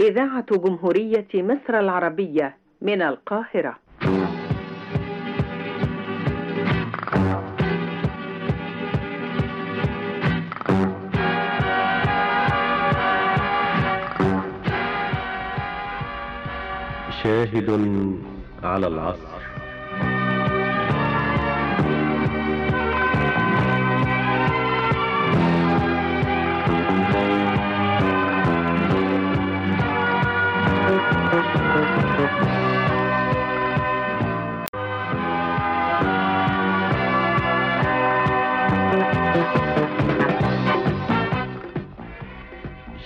إذاعة جمهورية مصر العربية من القاهرة. شاهد على العصر.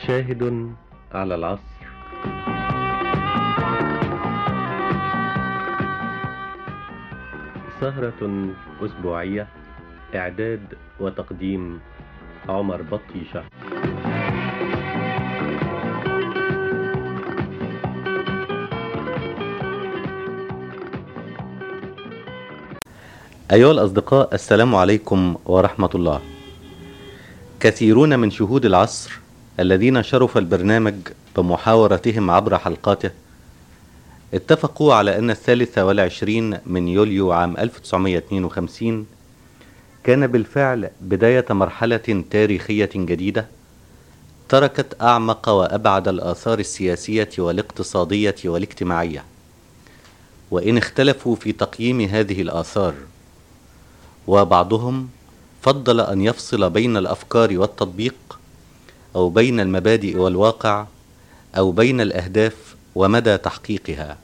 شاهد على العصر. سهرة أسبوعية إعداد وتقديم عمر بطيشة. أيها الأصدقاء السلام عليكم ورحمة الله. كثيرون من شهود العصر الذين شرف البرنامج بمحاورتهم عبر حلقاته اتفقوا على أن الثالث والعشرين من يوليو عام 1952 كان بالفعل بداية مرحلة تاريخية جديدة تركت أعمق وأبعد الآثار السياسية والاقتصادية والاجتماعية. وإن اختلفوا في تقييم هذه الآثار وبعضهم فضل أن يفصل بين الأفكار والتطبيق أو بين المبادئ والواقع أو بين الأهداف ومدى تحقيقها.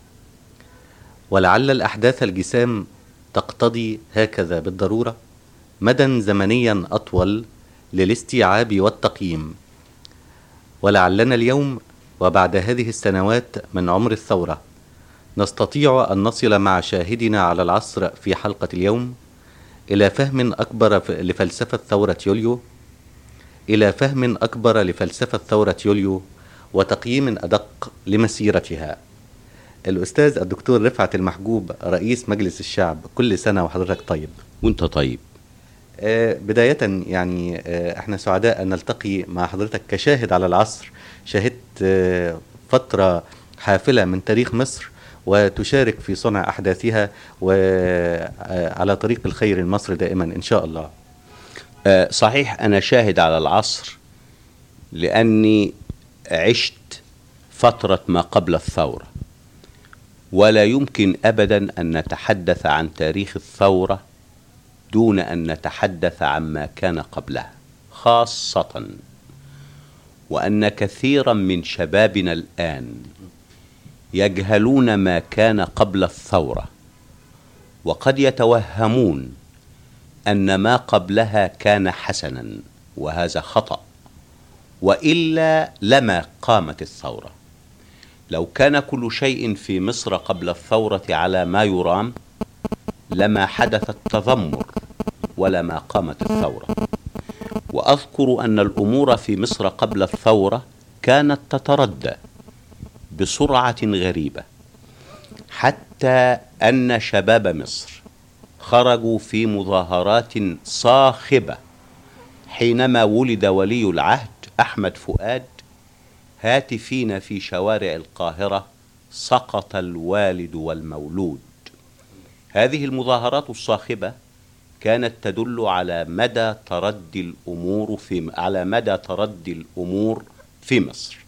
ولعل الأحداث الجسام تقتضي هكذا بالضرورة مدى زمنيا أطول للاستيعاب والتقييم. ولعلنا اليوم وبعد هذه السنوات من عمر الثورة نستطيع أن نصل مع شاهدنا على العصر في حلقة اليوم إلى فهم أكبر لفلسفة ثورة يوليو إلى فهم أكبر لفلسفة ثورة يوليو وتقييم أدق لمسيرتها. الأستاذ الدكتور رفعت المحجوب رئيس مجلس الشعب كل سنة وحضرتك طيب. وأنت طيب. آه بداية يعني آه إحنا سعداء أن نلتقي مع حضرتك كشاهد على العصر. شاهدت آه فترة حافلة من تاريخ مصر وتشارك في صنع أحداثها وعلى طريق الخير لمصر دائما إن شاء الله. صحيح أنا شاهد على العصر لأني عشت فترة ما قبل الثورة ولا يمكن أبدا أن نتحدث عن تاريخ الثورة دون أن نتحدث عما كان قبلها خاصة وأن كثيرا من شبابنا الآن يجهلون ما كان قبل الثورة وقد يتوهمون أن ما قبلها كان حسنا وهذا خطأ وإلا لما قامت الثورة. لو كان كل شيء في مصر قبل الثورة على ما يرام لما حدث التذمر ولما قامت الثورة. وأذكر أن الأمور في مصر قبل الثورة كانت تتردى بسرعة غريبة حتى أن شباب مصر خرجوا في مظاهرات صاخبة. حينما ولد ولي العهد أحمد فؤاد هاتفين في شوارع القاهرة سقط الوالد والمولود. هذه المظاهرات الصاخبة كانت تدل على مدى تردي الأمور في على مدى تردي الأمور في مصر.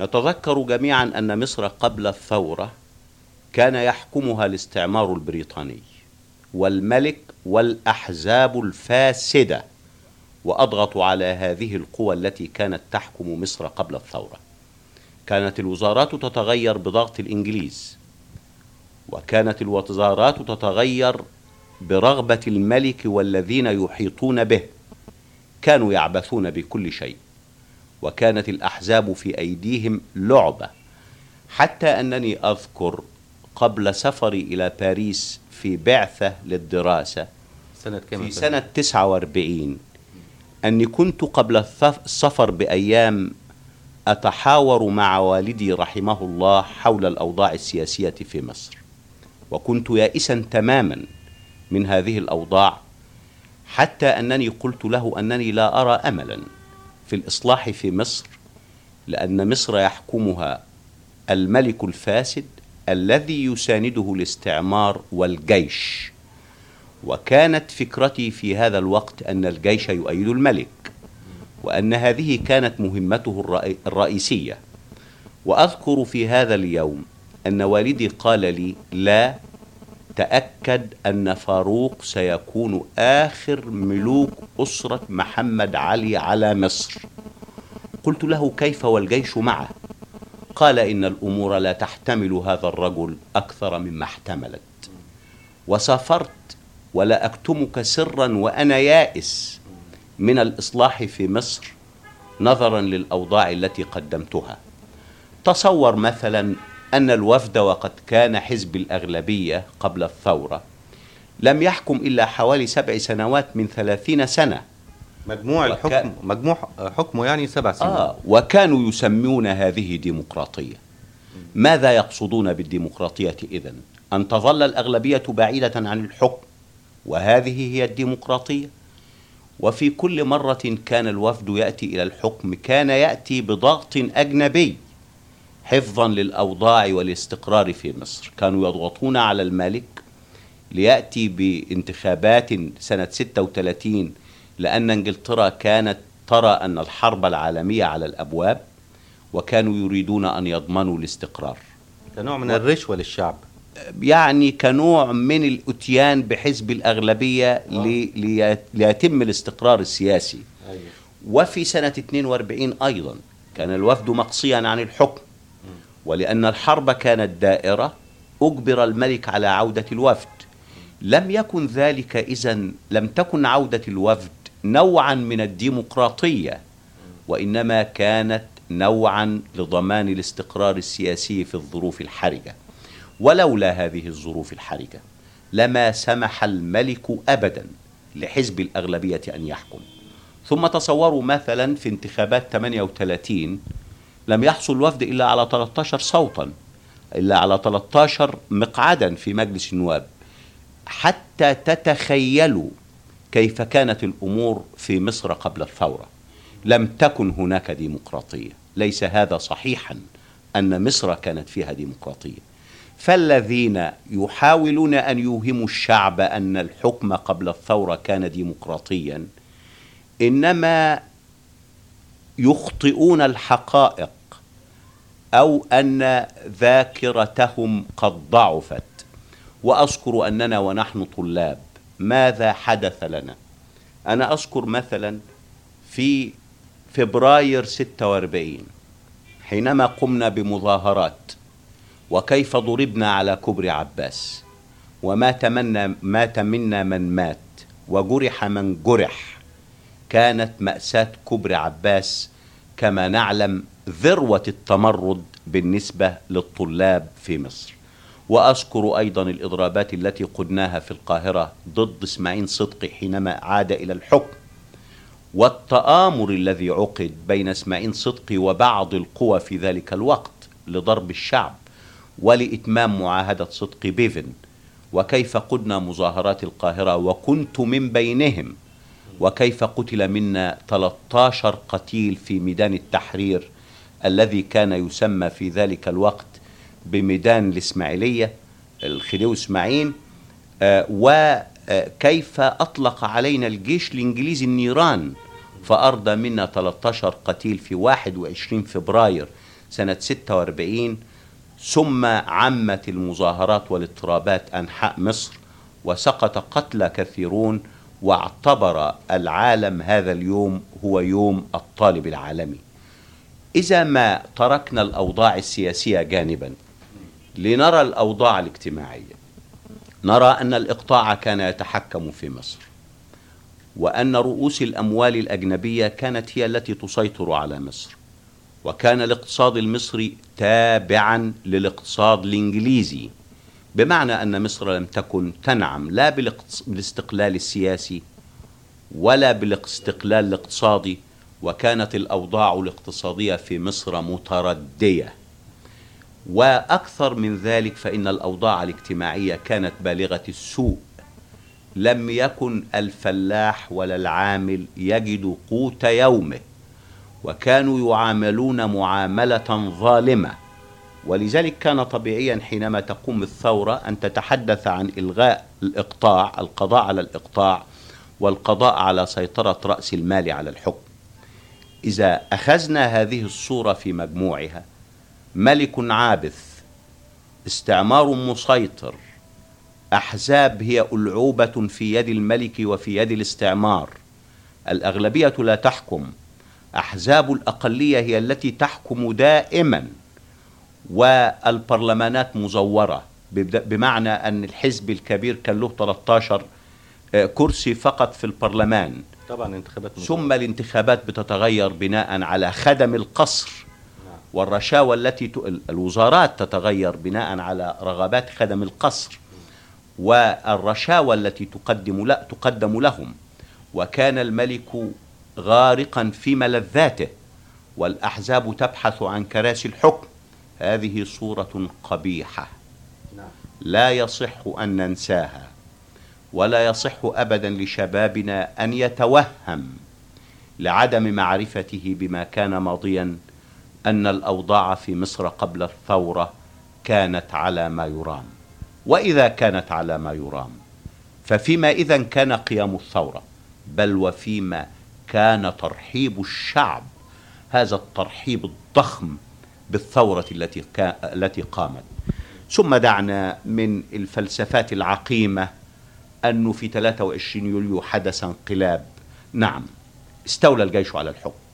نتذكر جميعا أن مصر قبل الثورة كان يحكمها الاستعمار البريطاني. والملك والأحزاب الفاسدة وأضغطوا على هذه القوى التي كانت تحكم مصر قبل الثورة. كانت الوزارات تتغير بضغط الإنجليز وكانت الوزارات تتغير برغبة الملك والذين يحيطون به. كانوا يعبثون بكل شيء وكانت الأحزاب في أيديهم لعبة. حتى أنني أذكر قبل سفري إلى باريس في بعثة للدراسة سنة كام في سنة 49 أني كنت قبل السفر بأيام أتحاور مع والدي رحمه الله حول الأوضاع السياسية في مصر. وكنت يائسا تماما من هذه الأوضاع حتى أنني قلت له أنني لا أرى أملا في الإصلاح في مصر لأن مصر يحكمها الملك الفاسد الذي يسانده الاستعمار والجيش. وكانت فكرتي في هذا الوقت أن الجيش يؤيد الملك وأن هذه كانت مهمته الرئي- الرئيسية. وأذكر في هذا اليوم أن والدي قال لي لا تأكد أن فاروق سيكون آخر ملوك أسرة محمد علي على مصر. قلت له كيف والجيش معه؟ قال إن الأمور لا تحتمل هذا الرجل أكثر مما احتملت. وسافرت ولا أكتمك سرا وأنا يائس من الإصلاح في مصر نظرا للأوضاع التي قدمتها. تصور مثلا أن الوفد وقد كان حزب الأغلبية قبل الثورة لم يحكم إلا حوالي سبع سنوات من ثلاثين سنة مجموع وكان- الحكم مجموع حكمه يعني سبع سنين. آه وكانوا يسمون هذه ديمقراطية ماذا يقصدون بالديمقراطية إذن؟ أن تظل الأغلبية بعيدة عن الحكم وهذه هي الديمقراطية؟ وفي كل مرة كان الوفد يأتي إلى الحكم كان يأتي بضغط أجنبي حفظا للأوضاع والاستقرار في مصر. كانوا يضغطون على الملك ليأتي بانتخابات سنة 36 لأن إنجلترا كانت ترى أن الحرب العالمية على الأبواب وكانوا يريدون أن يضمنوا الاستقرار. كنوع من الرشوة للشعب. يعني كنوع من الأتيان بحزب الأغلبية لي- لي- ليتم الاستقرار السياسي. وفي سنة 42 أيضا كان الوفد مقصيا عن الحكم. ولأن الحرب كانت دائرة أجبر الملك على عودة الوفد. لم يكن ذلك إذا لم تكن عودة الوفد نوعا من الديمقراطية وإنما كانت نوعا لضمان الاستقرار السياسي في الظروف الحرجة. ولولا هذه الظروف الحرجة لما سمح الملك أبدا لحزب الأغلبية أن يحكم. ثم تصوروا مثلا في انتخابات 38 لم يحصل الوفد إلا على 13 صوتا إلا على 13 مقعدا في مجلس النواب. حتى تتخيلوا كيف كانت الأمور في مصر قبل الثورة؟ لم تكن هناك ديمقراطية. ليس هذا صحيحا أن مصر كانت فيها ديمقراطية. فالذين يحاولون أن يوهموا الشعب أن الحكم قبل الثورة كان ديمقراطيا إنما يخطئون الحقائق أو أن ذاكرتهم قد ضعفت. وأذكر أننا ونحن طلاب ماذا حدث لنا؟ أنا أذكر مثلا في فبراير 46 حينما قمنا بمظاهرات وكيف ضربنا على كبر عباس ومات منا مات منا من مات وجرح من جرح كانت مأساة كبر عباس كما نعلم ذروة التمرد بالنسبة للطلاب في مصر. وأذكر أيضا الإضرابات التي قدناها في القاهرة ضد إسماعيل صدقي حينما عاد إلى الحكم والتآمر الذي عقد بين إسماعيل صدقي وبعض القوى في ذلك الوقت لضرب الشعب ولإتمام معاهدة صدقي بيفن. وكيف قدنا مظاهرات القاهرة وكنت من بينهم وكيف قتل منا 13 قتيل في ميدان التحرير الذي كان يسمى في ذلك الوقت بميدان الإسماعيلية الخديوي إسماعيل آه، وكيف أطلق علينا الجيش الإنجليزي النيران فأرضى منا 13 قتيل في 21 فبراير سنة 46 ثم عمت المظاهرات والاضطرابات أنحاء مصر وسقط قتلى كثيرون واعتبر العالم هذا اليوم هو يوم الطالب العالمي. إذا ما تركنا الأوضاع السياسية جانبا لنرى الأوضاع الاجتماعية. نرى أن الإقطاع كان يتحكم في مصر وأن رؤوس الأموال الأجنبية كانت هي التي تسيطر على مصر وكان الاقتصاد المصري تابعا للاقتصاد الإنجليزي بمعنى أن مصر لم تكن تنعم لا بالاستقلال السياسي ولا بالاستقلال الاقتصادي وكانت الأوضاع الاقتصادية في مصر متردية. وأكثر من ذلك فإن الأوضاع الاجتماعية كانت بالغة السوء. لم يكن الفلاح ولا العامل يجد قوت يومه وكانوا يعاملون معاملة ظالمة. ولذلك كان طبيعيا حينما تقوم الثورة أن تتحدث عن إلغاء الإقطاع القضاء على الإقطاع والقضاء على سيطرة رأس المال على الحكم. إذا أخذنا هذه الصورة في مجموعها ملك عابث استعمار مسيطر أحزاب هي ألعوبة في يد الملك وفي يد الاستعمار. الأغلبية لا تحكم أحزاب الأقلية هي التي تحكم دائما والبرلمانات مزورة. ببد- بمعنى أن الحزب الكبير كان له 13 آه، كرسي فقط في البرلمان. طبعا انتخابات ثم الانتخابات بتتغير بناء على خدم القصر. والرشاوى التي. الوزارات تتغير بناء على رغبات خدم القصر والرشاوى التي تقدم لا تقدم لهم وكان الملك غارقا في ملذاته والأحزاب تبحث عن كراسي الحكم هذه صورة قبيحة نعم. لا يصح أن ننساها ولا يصح ابدا لشبابنا أن يتوهم لعدم معرفته بما كان ماضيا أن الأوضاع في مصر قبل الثورة كانت على ما يرام. وإذا كانت على ما يرام ففيما إذا كان قيام الثورة بل وفيما كان ترحيب الشعب هذا الترحيب الضخم بالثورة التي التي قامت. ثم دعنا من الفلسفات العقيمة أنه في 23 يوليو حدث انقلاب. نعم استولى الجيش على الحكم.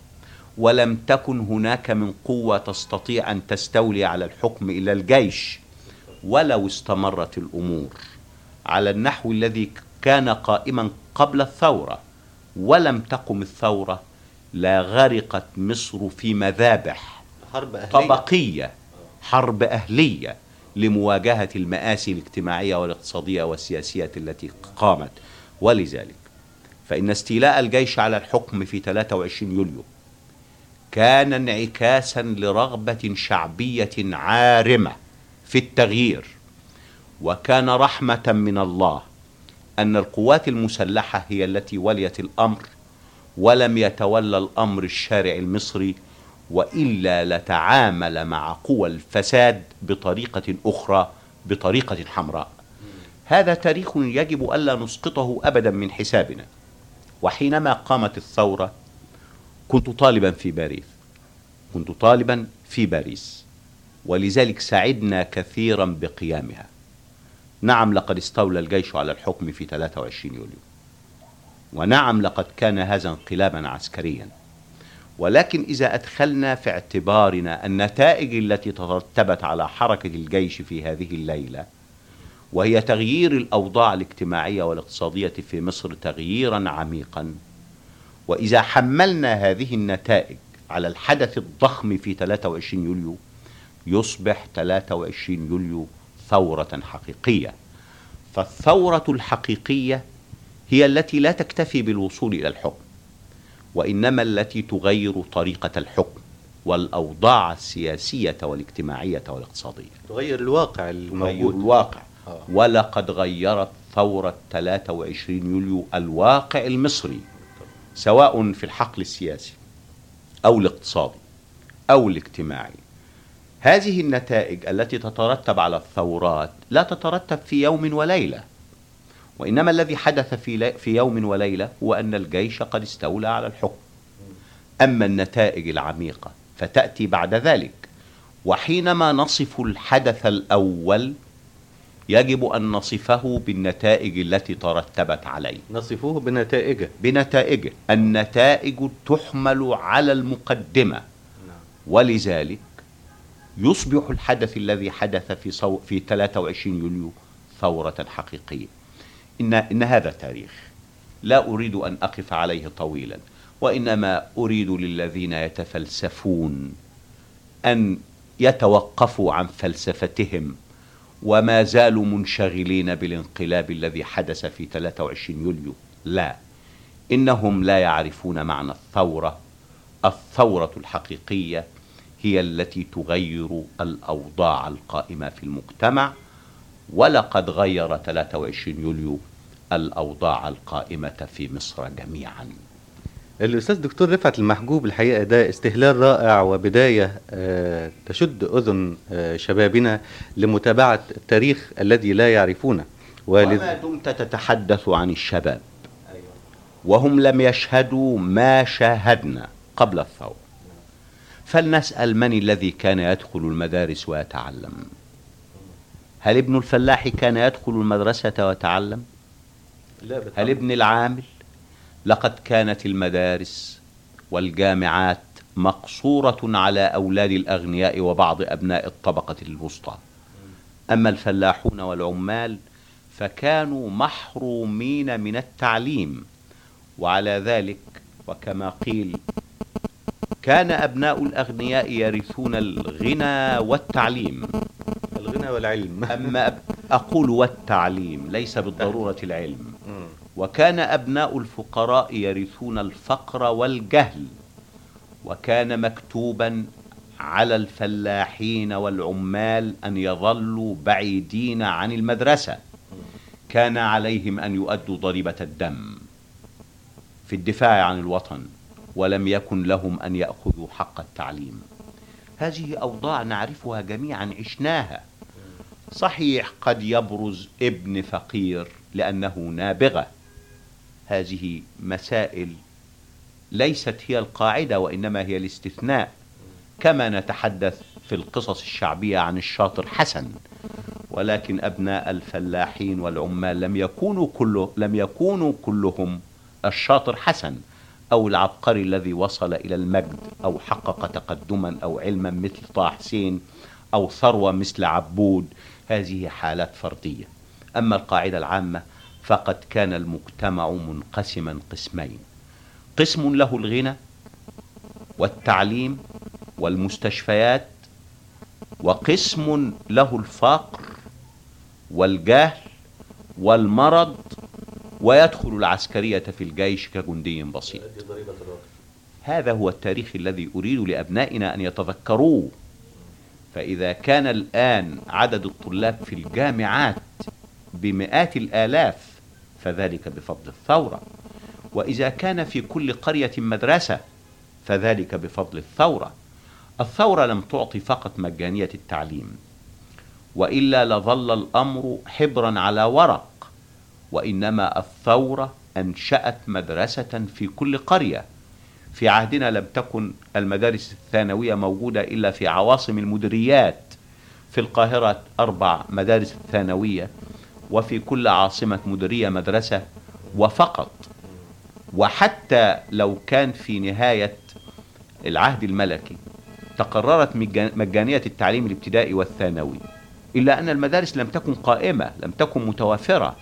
ولم تكن هناك من قوة تستطيع أن تستولي على الحكم الا الجيش ولو استمرت الأمور. على النحو الذي كان قائما قبل الثورة ولم تقم الثورة لا غرقت مصر في مذابح حرب أهلية. طبقية حرب أهلية لمواجهة المآسي الاجتماعية والاقتصادية والسياسية التي قامت. ولذلك فإن استيلاء الجيش على الحكم في 23 يوليو كان انعكاسا لرغبة شعبية عارمة في التغيير. وكان رحمة من الله أن القوات المسلحة هي التي وليت الأمر ولم يتولى الأمر الشارع المصري وإلا لتعامل مع قوى الفساد بطريقة أخرى بطريقة حمراء. هذا تاريخ يجب ألا نسقطه أبدا من حسابنا. وحينما قامت الثورة كنت طالبا في باريس. كنت طالبا في باريس. ولذلك سعدنا كثيرا بقيامها. نعم لقد استولى الجيش على الحكم في 23 يوليو. ونعم لقد كان هذا انقلابا عسكريا. ولكن إذا أدخلنا في اعتبارنا النتائج التي ترتبت على حركة الجيش في هذه الليلة وهي تغيير الأوضاع الاجتماعية والاقتصادية في مصر تغييرا عميقا وإذا حملنا هذه النتائج على الحدث الضخم في 23 يوليو يصبح 23 يوليو ثورة حقيقية. فالثورة الحقيقية هي التي لا تكتفي بالوصول إلى الحكم وإنما التي تغير طريقة الحكم والأوضاع السياسية والاجتماعية والاقتصادية. تغير الواقع تغير الموجود الواقع. آه. ولقد غيرت ثورة 23 يوليو الواقع المصري. سواء في الحقل السياسي أو الاقتصادي أو الاجتماعي. هذه النتائج التي تترتب على الثورات لا تترتب في يوم وليلة وإنما الذي حدث في, في يوم وليلة هو أن الجيش قد استولى على الحكم. أما النتائج العميقة فتأتي بعد ذلك وحينما نصف الحدث الأول يجب أن نصفه بالنتائج التي ترتبت عليه. نصفوه بنتائجه بنتائجه النتائج تحمل على المقدمة. ولذلك يصبح الحدث الذي حدث في صو في 23 يوليو ثورة حقيقية. إن إن هذا تاريخ. لا أريد أن أقف عليه طويلا. وإنما أريد للذين يتفلسفون أن يتوقفوا عن فلسفتهم وما زالوا منشغلين بالانقلاب الذي حدث في 23 يوليو. لا. إنهم لا يعرفون معنى الثورة. الثورة الحقيقية هي التي تغير الأوضاع القائمة في المجتمع. ولقد غير 23 يوليو الأوضاع القائمة في مصر جميعا. الأستاذ دكتور رفعت المحجوب الحقيقة ده استهلال رائع وبداية آه، تشد أذن آه، شبابنا لمتابعة التاريخ الذي لا يعرفونه. وما ولذ... دمت تتحدث عن الشباب. وهم لم يشهدوا ما شاهدنا قبل الثورة. فلنسأل من الذي كان يدخل المدارس ويتعلم؟ هل ابن الفلاح كان يدخل المدرسة ويتعلم؟ هل ابن العامل؟ لقد كانت المدارس والجامعات مقصورة على أولاد الأغنياء وبعض أبناء الطبقة الوسطى. أما الفلاحون والعمال فكانوا محرومين من التعليم. وعلى ذلك وكما قيل كان أبناء الأغنياء يرثون الغنى والتعليم. الغنى والعلم. أما أقول والتعليم ليس بالضرورة العلم. وكان أبناء الفقراء يرثون الفقر والجهل وكان مكتوبا على الفلاحين والعمال أن يظلوا بعيدين عن المدرسة. كان عليهم أن يؤدوا ضريبة الدم في الدفاع عن الوطن ولم يكن لهم أن يأخذوا حق التعليم. هذه أوضاع نعرفها جميعا عشناها. صحيح قد يبرز ابن فقير لأنه نابغة. هذه مسائل ليست هي القاعدة وإنما هي الاستثناء. كما نتحدث في القصص الشعبية عن الشاطر حسن. ولكن أبناء الفلاحين والعمال لم يكونوا كله لم يكونوا كلهم الشاطر حسن أو العبقري الذي وصل إلى المجد أو حقق تقدما أو علما مثل طه حسين أو ثروة مثل عبود. هذه حالات فردية. أما القاعدة العامة فقد كان المجتمع منقسما قسمين. قسم له الغنى والتعليم والمستشفيات وقسم له الفقر والجهل والمرض ويدخل العسكرية في الجيش كجندي بسيط. هذا هو التاريخ الذي أريد لأبنائنا أن يتذكروه. فإذا كان الآن عدد الطلاب في الجامعات بمئات الآلاف فذلك بفضل الثورة. وإذا كان في كل قرية مدرسة فذلك بفضل الثورة. الثورة لم تعطي فقط مجانية التعليم وإلا لظل الأمر حبرا على ورق وإنما الثورة أنشأت مدرسة في كل قرية. في عهدنا لم تكن المدارس الثانوية موجودة إلا في عواصم المديريات. في القاهرة أربع مدارس ثانوية. وفي كل عاصمة مديرية مدرسة وفقط. وحتى لو كان في نهاية العهد الملكي تقررت مجان- مجانية التعليم الابتدائي والثانوي. إلا أن المدارس لم تكن قائمة لم تكن متوافرة.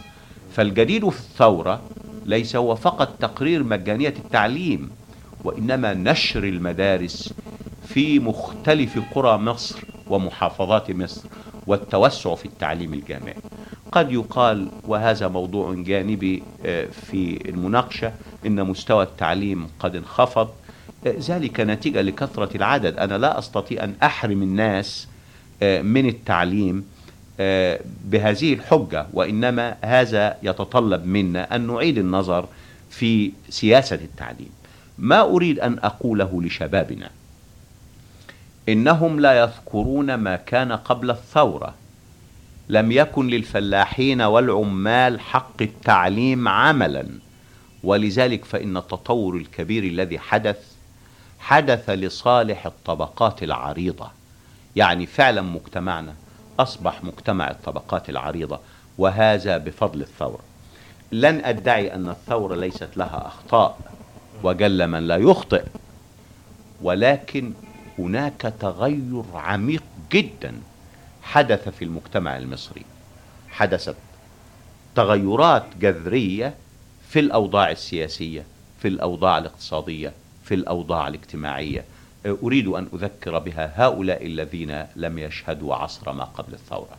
فالجديد في الثورة ليس هو فقط تقرير مجانية التعليم وإنما نشر المدارس في مختلف قرى مصر ومحافظات مصر والتوسع في التعليم الجامعي. قد يقال وهذا موضوع جانبي آه، في المناقشة إن مستوى التعليم قد انخفض. آه، ذلك نتيجة لكثرة العدد. أنا لا أستطيع أن أحرم الناس آه، من التعليم بهذه الحجة وإنما هذا يتطلب منا أن نعيد النظر في سياسة التعليم. ما أريد أن أقوله لشبابنا إنهم لا يذكرون ما كان قبل الثورة. لم يكن للفلاحين والعمال حق التعليم عملا. ولذلك فإن التطور الكبير الذي حدث حدث لصالح الطبقات العريضة. يعني فعلا مجتمعنا أصبح مجتمع الطبقات العريضة وهذا بفضل الثورة. لن أدعي أن الثورة ليست لها أخطاء وجل من لا يخطئ ولكن هناك تغير عميق جدا. حدث في المجتمع المصري. حدثت تغيرات جذرية في الأوضاع السياسية في الأوضاع الاقتصادية في الأوضاع الاجتماعية. أريد أن أذكر بها هؤلاء الذين لم يشهدوا عصر ما قبل الثورة.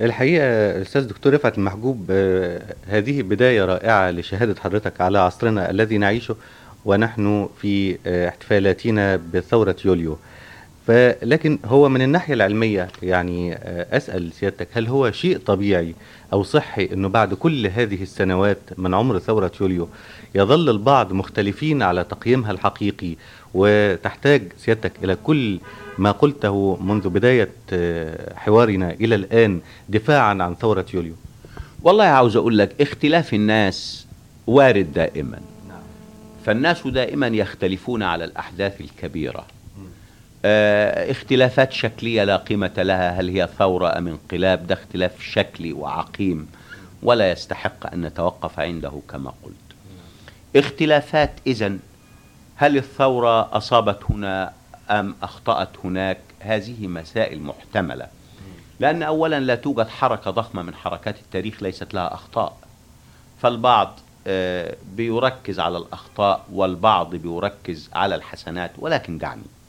الحقيقة أستاذ دكتور رفعت المحجوب آه، هذه بداية رائعة لشهادة حضرتك على عصرنا الذي نعيشه ونحن في آه، احتفالاتنا بثورة يوليو. فلكن هو من الناحية العلمية يعني آه، أسأل سيادتك هل هو شيء طبيعي أو صحي أنه بعد كل هذه السنوات من عمر ثورة يوليو يظل البعض مختلفين على تقييمها الحقيقي؟ وتحتاج سيادتك إلى كل ما قلته منذ بداية آه، حوارنا إلى الآن دفاعا عن ثورة يوليو؟ والله عاوز أقول لك اختلاف الناس وارد دائما. فالناس دائما يختلفون على الأحداث الكبيرة. اختلافات شكلية لا قيمة لها. هل هي ثورة أم انقلاب؟ ده اختلاف شكلي وعقيم ولا يستحق أن نتوقف عنده كما قلت. اختلافات اذا هل الثورة أصابت هنا أم أخطأت هناك؟ هذه مسائل محتملة. لأن أولا لا توجد حركة ضخمة من حركات التاريخ ليست لها أخطاء. فالبعض آه، بيركز على الأخطاء والبعض بيركز على الحسنات ولكن دعني. آه،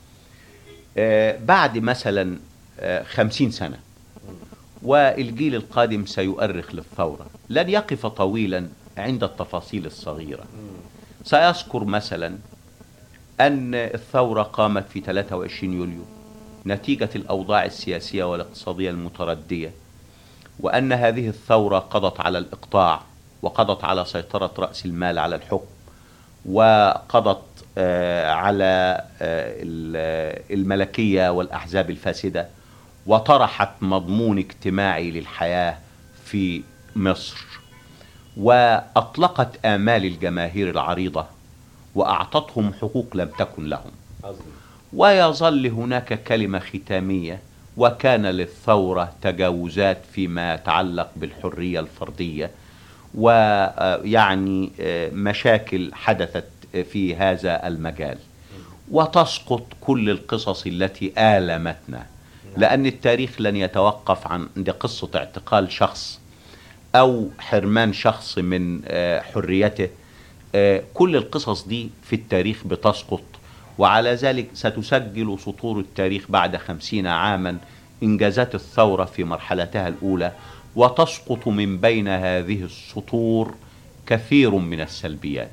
بعد مثلا آه، خمسين سنة. والجيل القادم سيؤرخ للثورة. لن يقف طويلا عند التفاصيل الصغيرة. سيذكر مثلا أن الثورة قامت في 23 يوليو نتيجة الأوضاع السياسية والاقتصادية المتردية وأن هذه الثورة قضت على الإقطاع وقضت على سيطرة رأس المال على الحكم. وقضت آه، على آه، ال- الملكية والأحزاب الفاسدة وطرحت مضمون اجتماعي للحياة في مصر. وأطلقت آمال الجماهير العريضة وأعطتهم حقوق لم تكن لهم. ويظل هناك كلمة ختامية وكان للثورة تجاوزات فيما يتعلق بالحرية الفردية ويعني مشاكل حدثت في هذا المجال. وتسقط كل القصص التي آلمتنا. لأن التاريخ لن يتوقف عند قصة اعتقال شخص أو حرمان شخص من آه، حريته. آه، كل القصص دي في التاريخ بتسقط. وعلى ذلك ستسجل سطور التاريخ بعد خمسين عاما إنجازات الثورة في مرحلتها الأولى. وتسقط من بين هذه السطور كثير من السلبيات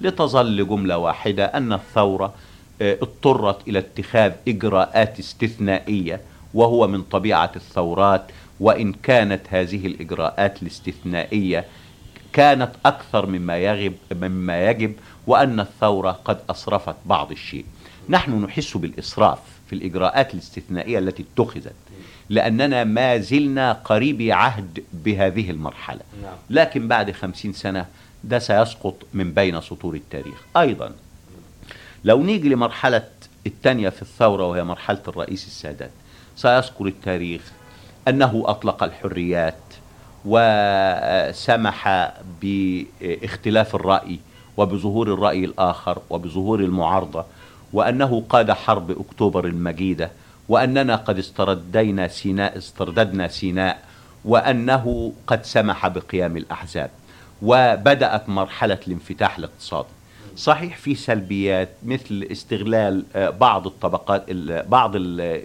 لتظل جملة واحدة أن الثورة آه، اضطرت إلى اتخاذ إجراءات استثنائية وهو من طبيعة الثورات وإن كانت هذه الإجراءات الاستثنائية كانت أكثر مما يجب مما يجب وأن الثورة قد أسرفت بعض الشيء. نحن نحس بالإسراف في الإجراءات الاستثنائية التي اتخذت لأننا ما زلنا قريبي عهد بهذه المرحلة. لكن بعد خمسين سنة ده سيسقط من بين سطور التاريخ. أيضا لو نيجي لمرحلة الثانية في الثورة وهي مرحلة الرئيس السادات سيذكر التاريخ أنه أطلق الحريات وسمح باختلاف الرأي وبظهور الرأي الآخر وبظهور المعارضة وأنه قاد حرب أكتوبر المجيدة وأننا قد استردينا سيناء استرددنا سيناء وأنه قد سمح بقيام الأحزاب وبدأت مرحلة الانفتاح الاقتصادي. صحيح في سلبيات مثل استغلال آه، بعض الطبقات ال- بعض آه،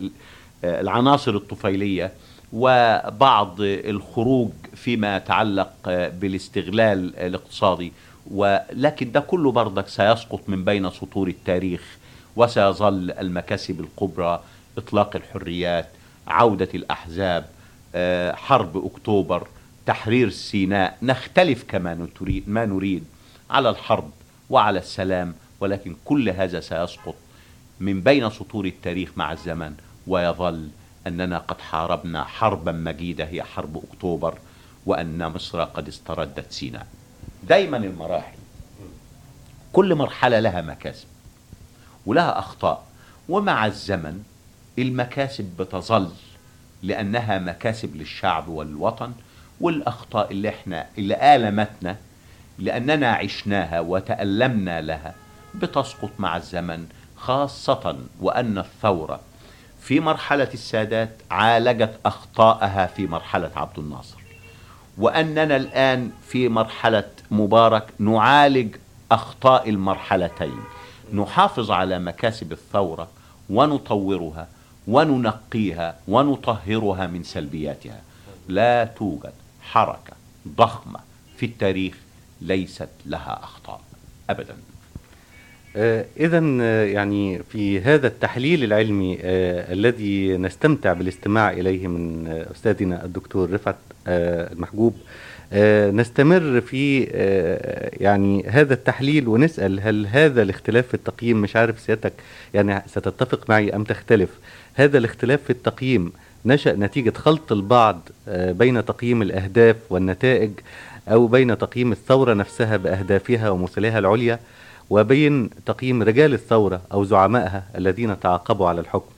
العناصر الطفيلية وبعض الخروج فيما يتعلق آه، بالاستغلال الاقتصادي. ولكن ده كله برضك سيسقط من بين سطور التاريخ وسيظل المكاسب الكبرى إطلاق الحريات عودة الأحزاب آه، حرب أكتوبر تحرير سيناء. نختلف كما نريد ما نريد. على الحرب وعلى السلام ولكن كل هذا سيسقط من بين سطور التاريخ مع الزمن. ويظل أننا قد حاربنا حربا مجيدة هي حرب أكتوبر وأن مصر قد استردت سيناء. دايما المراحل. كل مرحلة لها مكاسب ولها أخطاء. ومع الزمن المكاسب بتظل لأنها مكاسب للشعب والوطن والأخطاء اللي إحنا اللي آلمتنا لأننا عشناها وتألمنا لها بتسقط مع الزمن خاصة وأن الثورة في مرحلة السادات عالجت أخطاءها في مرحلة عبد الناصر. وأننا الآن في مرحلة مبارك نعالج أخطاء المرحلتين. نحافظ على مكاسب الثورة ونطورها وننقيها ونطهرها من سلبياتها. لا توجد حركة ضخمة في التاريخ ليست لها أخطاء. أبدا. إذا يعني في هذا التحليل العلمي آه، الذي نستمتع بالاستماع إليه من آه، أستاذنا الدكتور رفعت آه، المحجوب آه، نستمر في آه، يعني هذا التحليل ونسأل هل هذا الاختلاف في التقييم مش عارف سيادتك يعني ستتفق معي أم تختلف؟ هذا الاختلاف في التقييم. نشأ نتيجة خلط البعض آه، بين تقييم الأهداف والنتائج أو بين تقييم الثورة نفسها بأهدافها ومثلها العليا وبين تقييم رجال الثورة أو زعمائها الذين تعاقبوا على الحكم.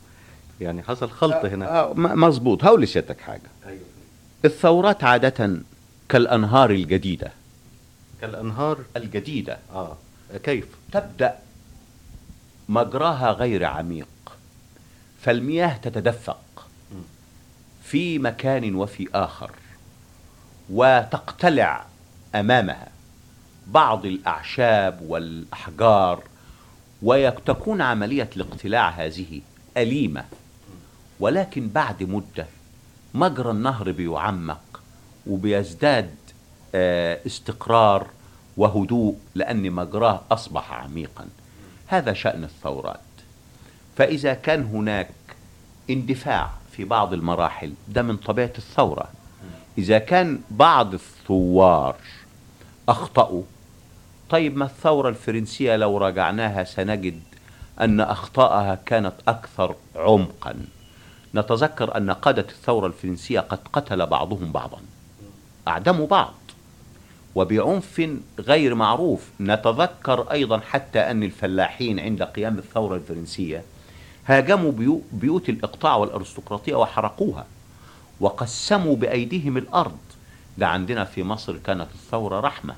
يعني حصل خلط هنا. آه، م- مظبوط. هقول لسيادتك حاجة. الثورات عادة كالأنهار الجديدة. كالأنهار الجديدة. آه. كيف؟ تبدأ مجراها غير عميق. فالمياه تتدفق في مكان وفي آخر وتقتلع أمامها بعض الأعشاب والأحجار وتكون عملية الاقتلاع هذه أليمة. ولكن بعد مدة مجرى النهر بيعمق وبيزداد آه، استقرار وهدوء لأن مجراه أصبح عميقا. هذا شأن الثورات. فإذا كان هناك اندفاع في بعض المراحل ده من طبيعة الثورة. إذا كان بعض الثوار أخطأوا طيب ما الثورة الفرنسية لو راجعناها سنجد أن أخطاءها كانت أكثر عمقا. نتذكر أن قادة الثورة الفرنسية قد قتل بعضهم بعضا. أعدموا بعض. وبعنف غير معروف. نتذكر أيضا حتى أن الفلاحين عند قيام الثورة الفرنسية هاجموا بيو- بيوت الإقطاع والأرستقراطية وحرقوها وقسموا بأيديهم الأرض. ده عندنا في مصر كانت الثورة رحمة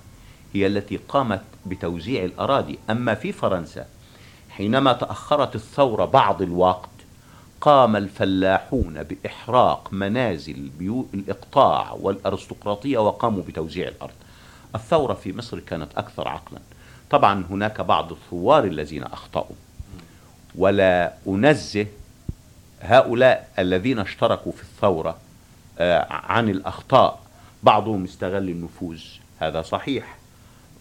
هي التي قامت بتوزيع الأراضي. أما في فرنسا حينما تأخرت الثورة بعض الوقت قام الفلاحون بإحراق منازل بيو الإقطاع والأرستقراطية وقاموا بتوزيع الأرض. الثورة في مصر كانت أكثر عقلا. طبعا هناك بعض الثوار الذين أخطأوا. ولا أنزه هؤلاء الذين اشتركوا في الثورة آه، عن الأخطاء. بعضهم استغل النفوذ هذا صحيح.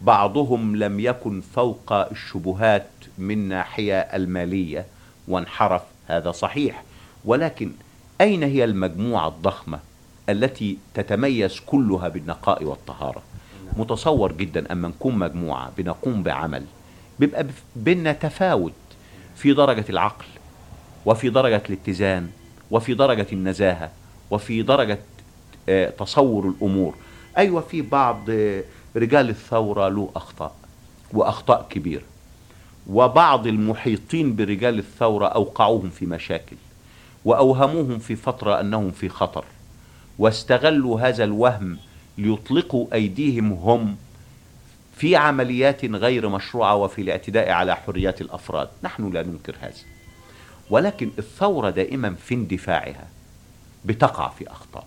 بعضهم لم يكن فوق الشبهات من ناحية المالية وانحرف هذا صحيح. ولكن أين هي المجموعة الضخمة التي تتميز كلها بالنقاء والطهارة؟ متصور جدا أما نكون مجموعة بنقوم بعمل بيبقى بينا تفاوت في درجة العقل وفي درجة الاتزان وفي درجة النزاهة وفي درجة آه، تصور الأمور. أيوة في بعض آه، رجال الثورة له أخطاء وأخطاء كبيرة وبعض المحيطين برجال الثورة أوقعوهم في مشاكل وأوهموهم في فترة أنهم في خطر واستغلوا هذا الوهم ليطلقوا أيديهم هم في عمليات غير مشروعة وفي الاعتداء على حريات الأفراد. نحن لا ننكر هذا. ولكن الثورة دائما في اندفاعها بتقع في أخطاء.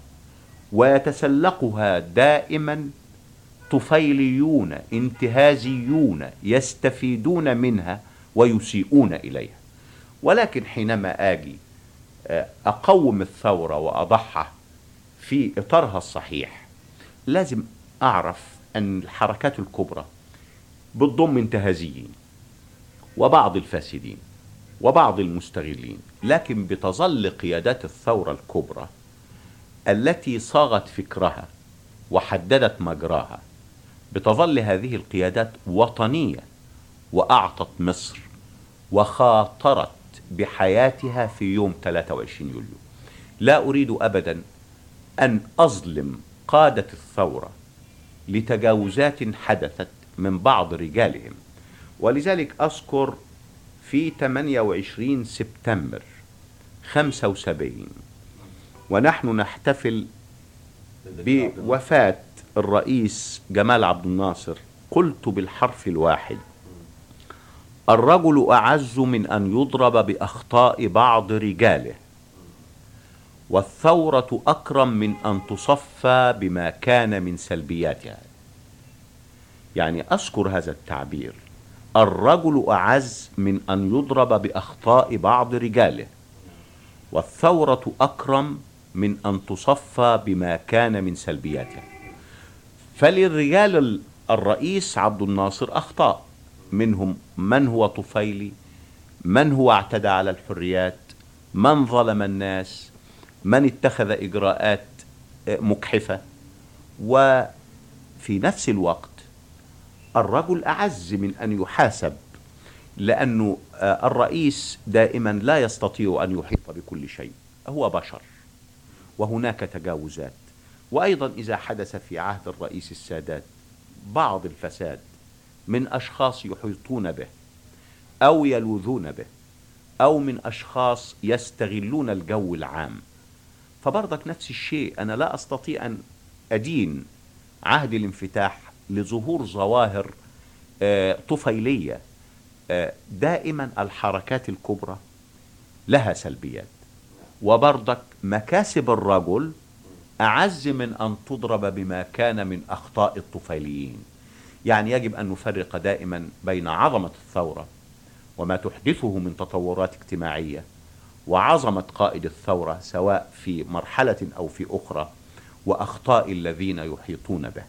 ويتسلقها دائما طفيليون انتهازيون يستفيدون منها ويسيئون إليها. ولكن حينما آجي آه، أقوم الثورة وأضعها في إطارها الصحيح لازم أعرف أن الحركات الكبرى بتضم انتهازيين وبعض الفاسدين وبعض المستغلين لكن بتظل قيادات الثورة الكبرى التي صاغت فكرها وحددت مجراها بتظل هذه القيادات وطنية وأعطت مصر وخاطرت بحياتها في يوم 23 يوليو. لا أريد أبدا أن أظلم قادة الثورة لتجاوزات حدثت من بعض رجالهم. ولذلك أذكر في 28 سبتمبر 75 ونحن نحتفل بوفاة الرئيس جمال عبد الناصر. قلت بالحرف الواحد الرجل أعز من أن يضرب بأخطاء بعض رجاله. والثورة أكرم من أن تصفى بما كان من سلبياتها. يعني أذكر هذا التعبير. الرجل أعز من أن يضرب بأخطاء بعض رجاله. والثورة أكرم من أن تصفى بما كان من سلبياتها. فللرجال ال- الرئيس عبد الناصر أخطاء منهم من هو طفيلي؟ من هو اعتدى على الحريات؟ من ظلم الناس؟ من اتخذ إجراءات آه، مجحفه وفي نفس الوقت الرجل أعز من أن يحاسب لأنه آه، الرئيس دائما لا يستطيع أن يحيط بكل شيء هو بشر. وهناك تجاوزات. وأيضا إذا حدث في عهد الرئيس السادات بعض الفساد من أشخاص يحيطون به أو يلوذون به أو من أشخاص يستغلون الجو العام. فبرضك نفس الشيء أنا لا أستطيع أن أدين عهد الانفتاح لظهور ظواهر آه، طفيلية آه، دائما الحركات الكبرى لها سلبيات. وبرضك مكاسب الرجل أعز من أن تضرب بما كان من أخطاء الطفيليين. يعني يجب أن نفرق دائما بين عظمة الثورة وما تحدثه من تطورات اجتماعية وعظمة قائد الثورة سواء في مرحلة أو في أخرى وأخطاء الذين يحيطون به.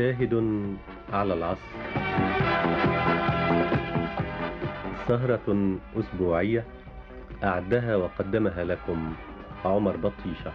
شاهد على العصر. سهرة أسبوعية أعدها وقدمها لكم عمر بطيشة.